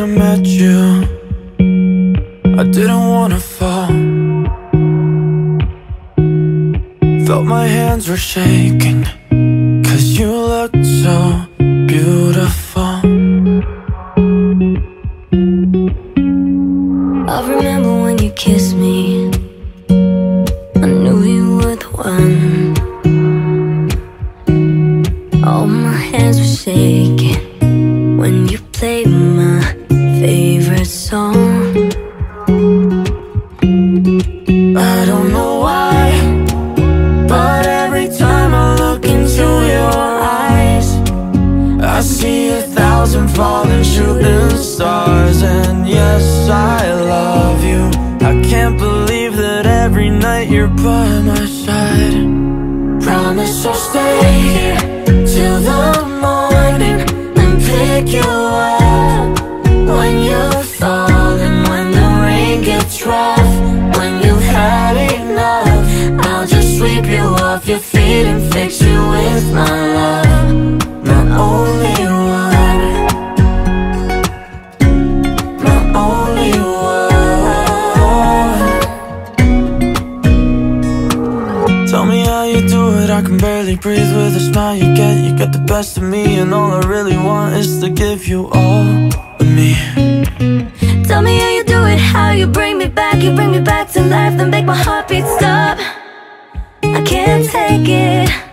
I met you. I didn't wanna fall. Felt my hands were shaking Cause you looked so beautiful. I remember when you kissed me. I knew you were the one. All my hands were shaking When you played I see a thousand falling shooting stars And yes, I love you. I can't believe that every night you're by my side. Promise I'll stay here till the morning And pick you I can barely breathe with the smile. You get You get the best of me and all I really want is to give you all of me. Tell me how you do it, how you bring me back. You bring me back to life, then make my heartbeat stop. I can't take it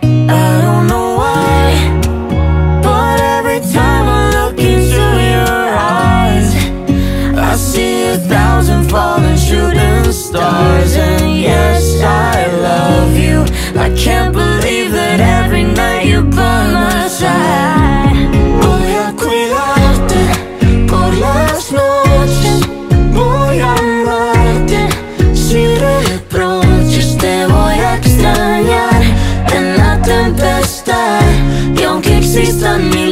Sister me